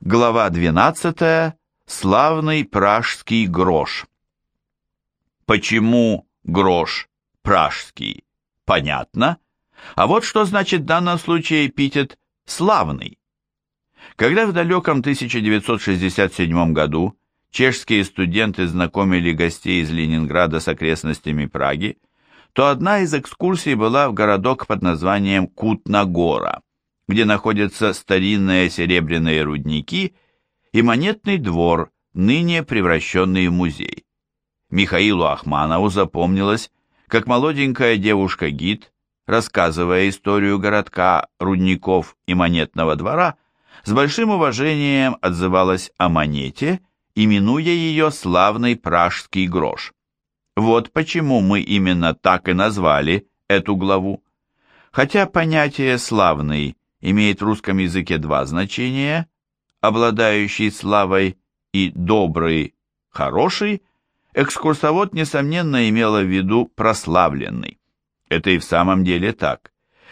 Глава 12. Славный пражский грош. Почему грош пражский? Понятно. А вот что значит в данном случае эпитет «славный». Когда в далеком 1967 году чешские студенты знакомили гостей из Ленинграда с окрестностями Праги, то одна из экскурсий была в городок под названием Кутнагора, где находятся старинные серебряные рудники и монетный двор, ныне превращенный в музей. Михаилу Ахманову запомнилось, как молоденькая девушка-гид, рассказывая историю городка, рудников и монетного двора, с большим уважением отзывалась о монете, именуя ее славный пражский грош. Вот почему мы именно так и назвали эту главу. Хотя понятие «славный» имеет в русском языке два значения, обладающий славой и добрый, хороший, экскурсовод, несомненно, имела в виду прославленный. Это и в самом деле так.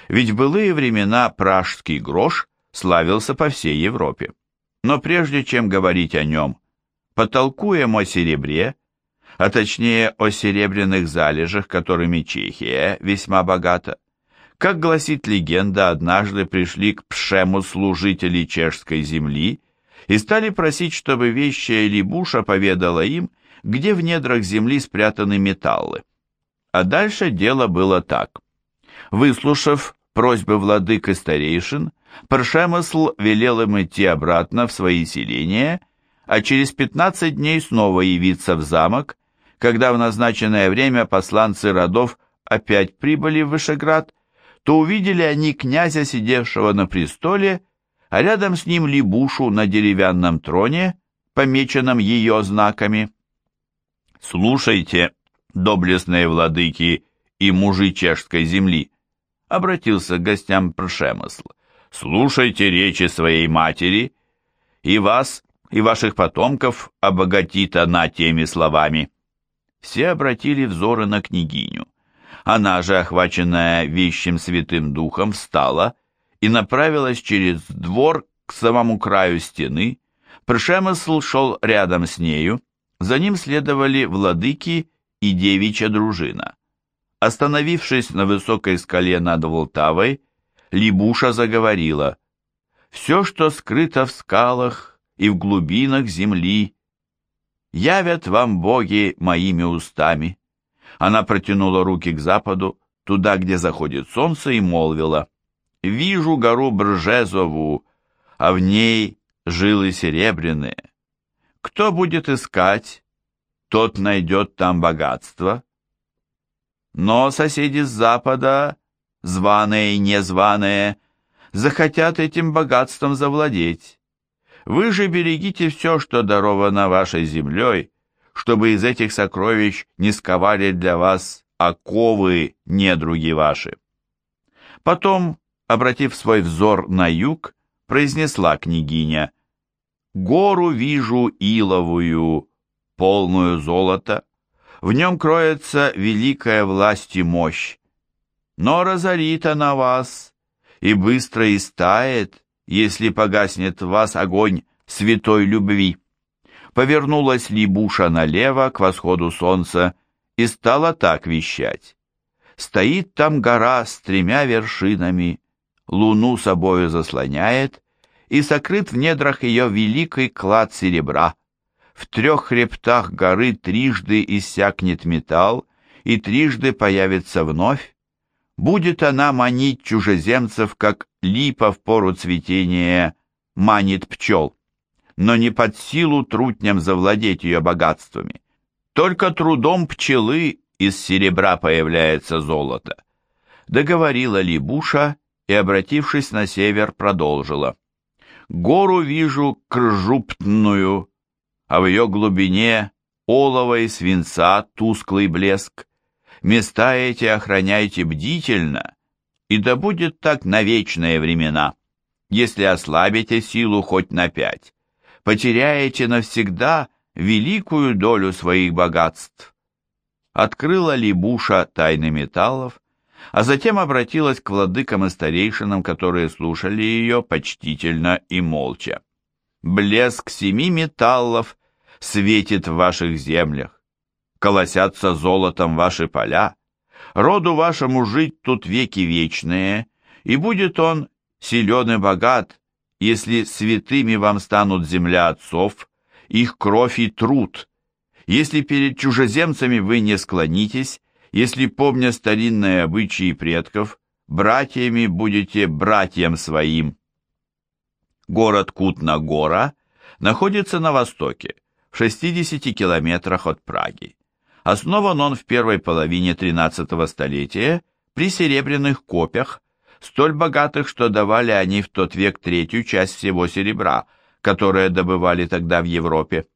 Ведь в былые времена пражский грош славился по всей Европе. Но прежде чем говорить о нем, потолкуем о серебре, а точнее о серебряных залежах, которыми Чехия весьма богата. Как гласит легенда, однажды пришли к Пшему служители чешской земли и стали просить, чтобы вещая Либуша поведала им, где в недрах земли спрятаны металлы. А дальше дело было так. Выслушав просьбы владык и старейшин, Паршемысл велел им идти обратно в свои селения, а через 15 дней снова явиться в замок, когда в назначенное время посланцы родов опять прибыли в Вышеград, то увидели они князя, сидевшего на престоле, а рядом с ним Либушу на деревянном троне, помеченном ее знаками. «Слушайте, доблестные владыки и мужи чешской земли», обратился к гостям Пршемысл, «слушайте речи своей матери, и вас, и ваших потомков обогатит она теми словами». Все обратили взоры на княгиню. Она же, охваченная вещим святым духом, встала и направилась через двор к самому краю стены. Пршемысл шел рядом с нею, за ним следовали владыки и девичья дружина. Остановившись на высокой скале над Волтавой, Либуша заговорила. «Все, что скрыто в скалах и в глубинах земли, явят вам боги моими устами». Она протянула руки к западу, туда, где заходит солнце, и молвила. «Вижу гору Бржезову, а в ней жилы серебряные. Кто будет искать, тот найдет там богатство. Но соседи с запада, званые и незваные, захотят этим богатством завладеть. Вы же берегите все, что даровано вашей землей, чтобы из этих сокровищ не сковали для вас оковы недруги ваши. Потом, обратив свой взор на юг, произнесла княгиня — Гору вижу иловую, полную золота. В нем кроется великая власть и мощь. Но разорит она вас, и быстро истает, если погаснет в вас огонь святой любви. Повернулась Либуша налево к восходу солнца и стала так вещать. Стоит там гора с тремя вершинами, луну собою заслоняет, и сокрыт в недрах ее великий клад серебра. В трех хребтах горы трижды иссякнет металл, и трижды появится вновь. Будет она манить чужеземцев, как липа в пору цветения манит пчел. Но не под силу трутням завладеть ее богатствами. Только трудом пчелы из серебра появляется золото. Договорила Либуша и, обратившись на север, продолжила. Гору вижу кржуптную, а в ее глубине олова и свинца тусклый блеск. Места эти охраняйте бдительно, и да будет так на вечные времена. Если ослабите силу хоть на пять, потеряете навсегда великую долю своих богатств. Открыла ли буша тайны металлов, а затем обратилась к владыкам и старейшинам, которые слушали ее почтительно и молча. блеск семи металлов светит в ваших землях. Колосятся золотом ваши поля. Роду вашему жить тут веки вечные, и будет он силен и богат, если святыми вам станут земля отцов, их кровь и труд, если перед чужеземцами вы не склонитесь, если, помня старинные обычаи предков, братьями будете братьям своим. Город Кутна-Гора находится на востоке, в 60 километрах от Праги. Основан он в первой половине 13 столетия при серебряных копях, столь богатых, что давали они в тот век третью часть всего серебра, которое добывали тогда в Европе.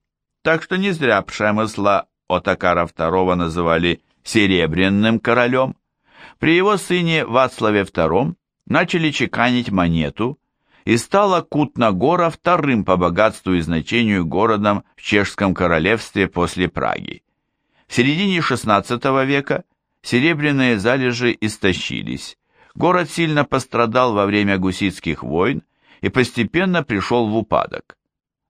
Так что не зря Пшемысла Отакара II называли «серебряным королем». При его сыне Вацлаве II начали чеканить монету, и стала Кутна-Гора вторым по богатству и значению городом в Чешском королевстве после Праги. В середине XVI века серебряные залежи истощились, город сильно пострадал во время гуситских войн и постепенно пришел в упадок.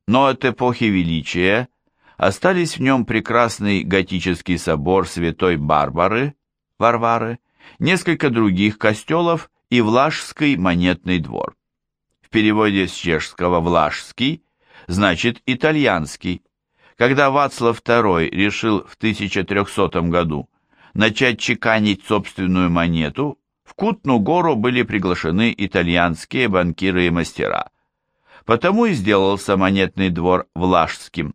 Но от эпохи величия остались в нем прекрасный готический собор святой Барбары, Варвары, несколько других костелов и Влажский монетный двор. В переводе с чешского «влажский» значит «итальянский». Когда Вацлав II решил в 1300 году начать чеканить собственную монету, в Кутну гору были приглашены итальянские банкиры и мастера. Потому и сделался монетный двор Влажским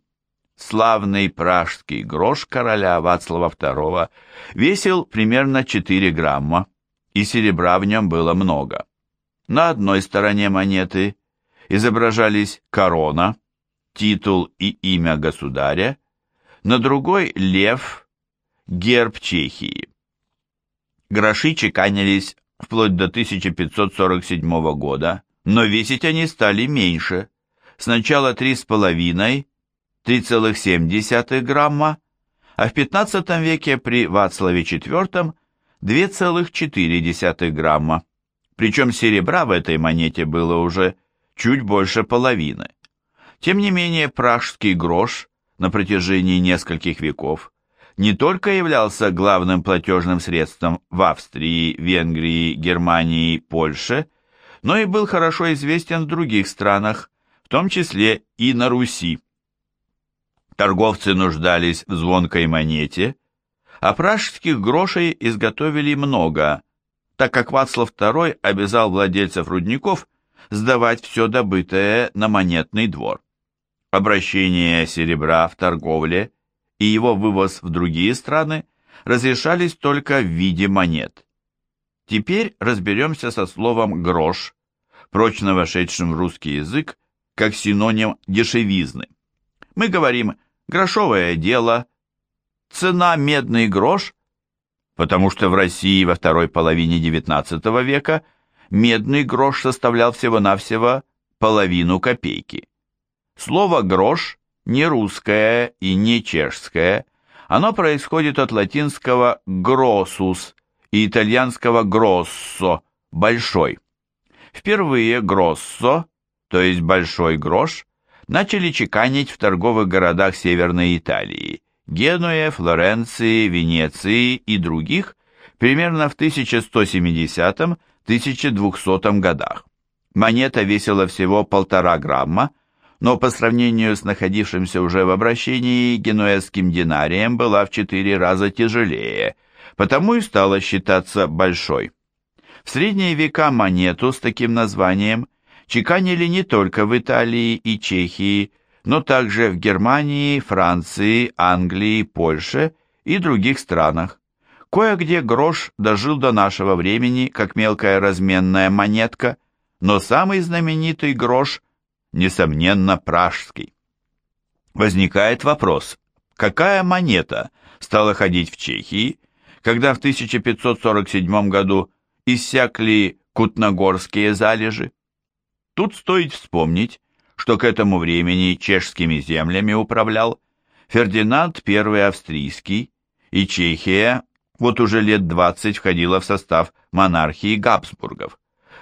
славный пражский грош короля Вацлава II весил примерно 4 грамма, и серебра в нем было много. На одной стороне монеты изображались корона, титул и имя государя, на другой – лев, герб Чехии. Гроши чеканились вплоть до 1547 года, но весить они стали меньше. Сначала 3,5 3,7 грамма, а в 15 веке при Вацлаве IV 2,4 грамма. Причем серебра в этой монете было уже чуть больше половины. Тем не менее, пражский грош на протяжении нескольких веков не только являлся главным платежным средством в Австрии, Венгрии, Германии, Польше, но и был хорошо известен в других странах, в том числе и на Руси. Торговцы нуждались в звонкой монете, а пражских грошей изготовили много, так как Вацлав II обязал владельцев рудников сдавать все добытое на монетный двор. Обращение серебра в торговле и его вывоз в другие страны разрешались только в виде монет. Теперь разберемся со словом «грош», прочно вошедшим в русский язык, как синоним дешевизны. Мы говорим «грошовое дело», «цена медный грош», потому что в России во второй половине XIX века медный грош составлял всего-навсего половину копейки. Слово «грош» не русское и не чешское, оно происходит от латинского «гроссус» и итальянского «гроссо» – «большой». Впервые «гроссо», то есть «большой грош», начали чеканить в торговых городах Северной Италии – Генуе, Флоренции, Венеции и других примерно в 1170-1200 годах. Монета весила всего полтора грамма, но по сравнению с находившимся уже в обращении генуэзским динарием была в четыре раза тяжелее, потому и стала считаться большой. В средние века монету с таким названием чеканили не только в Италии и Чехии, но также в Германии, Франции, Англии, Польше и других странах. Кое-где грош дожил до нашего времени, как мелкая разменная монетка, но самый знаменитый грош, несомненно, пражский. Возникает вопрос, какая монета стала ходить в Чехии, когда в 1547 году иссякли кутногорские залежи? Тут стоит вспомнить, что к этому времени чешскими землями управлял Фердинанд I Австрийский, и Чехия вот уже лет 20 входила в состав монархии Габсбургов.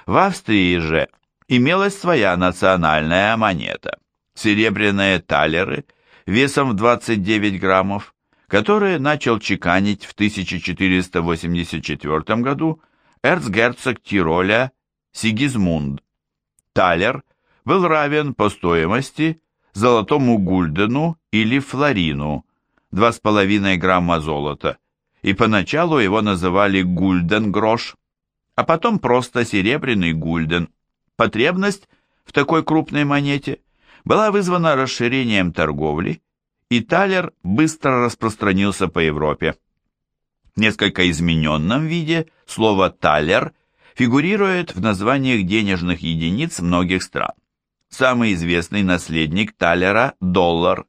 В Австрии же имелась своя национальная монета. серебряные талеры весом в 29 граммов, которые начал чеканить в 1484 году эрцгерцог Тироля Сигизмунд. Талер был равен по стоимости золотому гульдену или флорину, 2,5 грамма золота, и поначалу его называли гульден-грош, а потом просто серебряный гульден. Потребность в такой крупной монете была вызвана расширением торговли, и талер быстро распространился по Европе. В несколько измененном виде слово «талер» фигурирует в названиях денежных единиц многих стран. Самый известный наследник талера – доллар.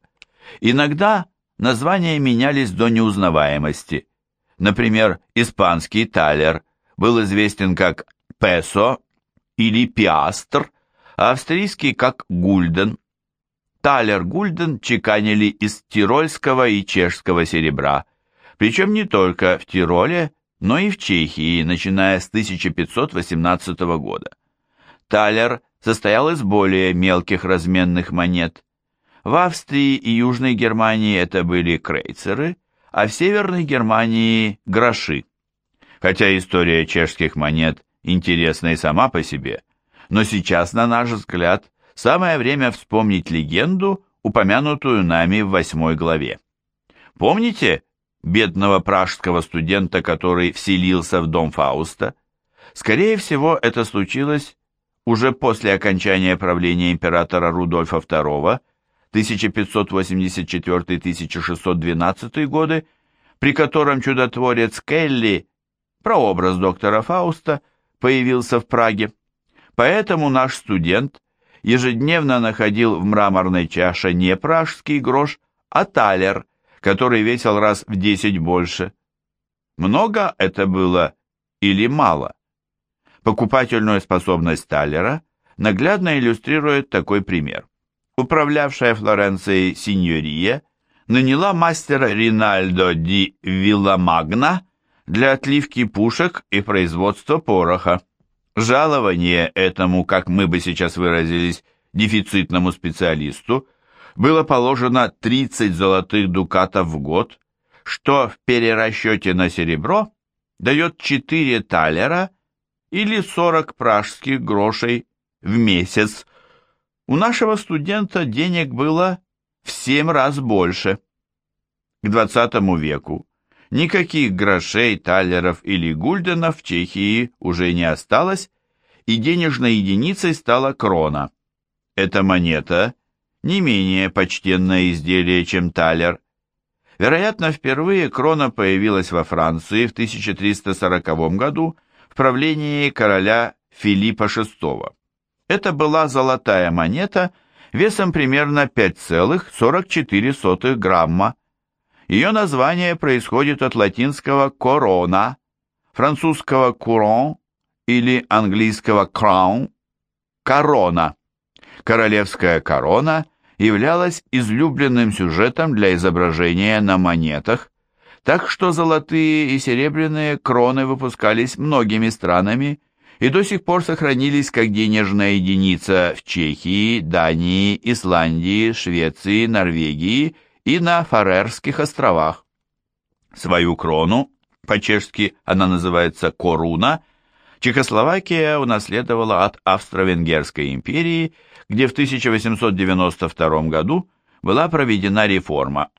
Иногда названия менялись до неузнаваемости. Например, испанский талер был известен как песо или пиастр, а австрийский как гульден. Талер-гульден чеканили из тирольского и чешского серебра, причем не только в Тироле, но и в Чехии, начиная с 1518 года. Талер состоял из более мелких разменных монет. В Австрии и Южной Германии это были крейцеры, а в Северной Германии – гроши. Хотя история чешских монет интересна и сама по себе, но сейчас, на наш взгляд, самое время вспомнить легенду, упомянутую нами в восьмой главе. Помните бедного пражского студента, который вселился в дом Фауста? Скорее всего, это случилось уже после окончания правления императора Рудольфа II 1584-1612 годы, при котором чудотворец Келли, прообраз доктора Фауста, появился в Праге. Поэтому наш студент ежедневно находил в мраморной чаше не пражский грош, а талер, который весил раз в десять больше. Много это было или мало? Покупательную способность Таллера наглядно иллюстрирует такой пример. Управлявшая Флоренцией синьория наняла мастера Ринальдо ди Вилламагна для отливки пушек и производства пороха. Жалование этому, как мы бы сейчас выразились, дефицитному специалисту было положено 30 золотых дукатов в год, что в перерасчете на серебро дает 4 талера или 40 пражских грошей в месяц. У нашего студента денег было в 7 раз больше. К 20 веку никаких грошей, талеров или гульденов в Чехии уже не осталось, и денежной единицей стала крона. Эта монета не менее почтенное изделие, чем талер. Вероятно, впервые крона появилась во Франции в 1340 году, в правлении короля Филиппа VI. Это была золотая монета весом примерно 5,44 грамма. Ее название происходит от латинского «корона», французского «курон» или английского «crown» – «корона». Королевская корона являлась излюбленным сюжетом для изображения на монетах, так что золотые и серебряные кроны выпускались многими странами и до сих пор сохранились как денежная единица в Чехии, Дании, Исландии, Швеции, Норвегии и на Фарерских островах. Свою крону, по-чешски она называется коруна, Чехословакия унаследовала от Австро-Венгерской империи, где в 1892 году была проведена реформа,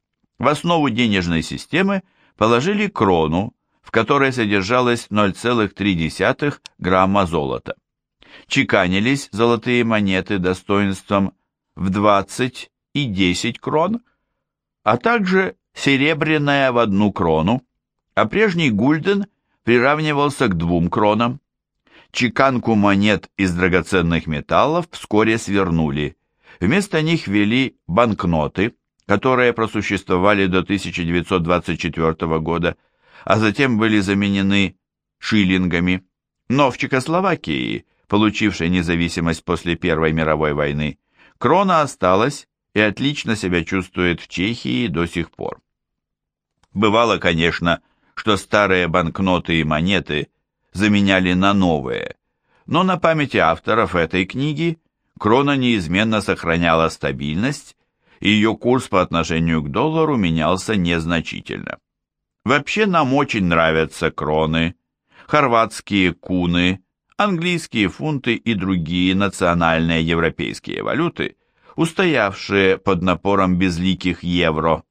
в основу денежной системы положили крону, в которой содержалось 0,3 грамма золота. Чеканились золотые монеты достоинством в 20 и 10 крон, а также серебряная в одну крону, а прежний гульден приравнивался к двум кронам. Чеканку монет из драгоценных металлов вскоре свернули. Вместо них ввели банкноты – которые просуществовали до 1924 года, а затем были заменены шиллингами. Но в Чехословакии, получившей независимость после Первой мировой войны, крона осталась и отлично себя чувствует в Чехии до сих пор. Бывало, конечно, что старые банкноты и монеты заменяли на новые, но на памяти авторов этой книги крона неизменно сохраняла стабильность, и ее курс по отношению к доллару менялся незначительно. Вообще нам очень нравятся кроны, хорватские куны, английские фунты и другие национальные европейские валюты, устоявшие под напором безликих евро.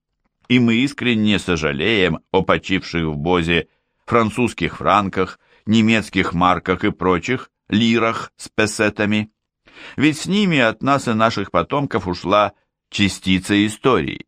И мы искренне сожалеем о почивших в Бозе французских франках, немецких марках и прочих лирах с песетами. Ведь с ними от нас и наших потомков ушла частица истории.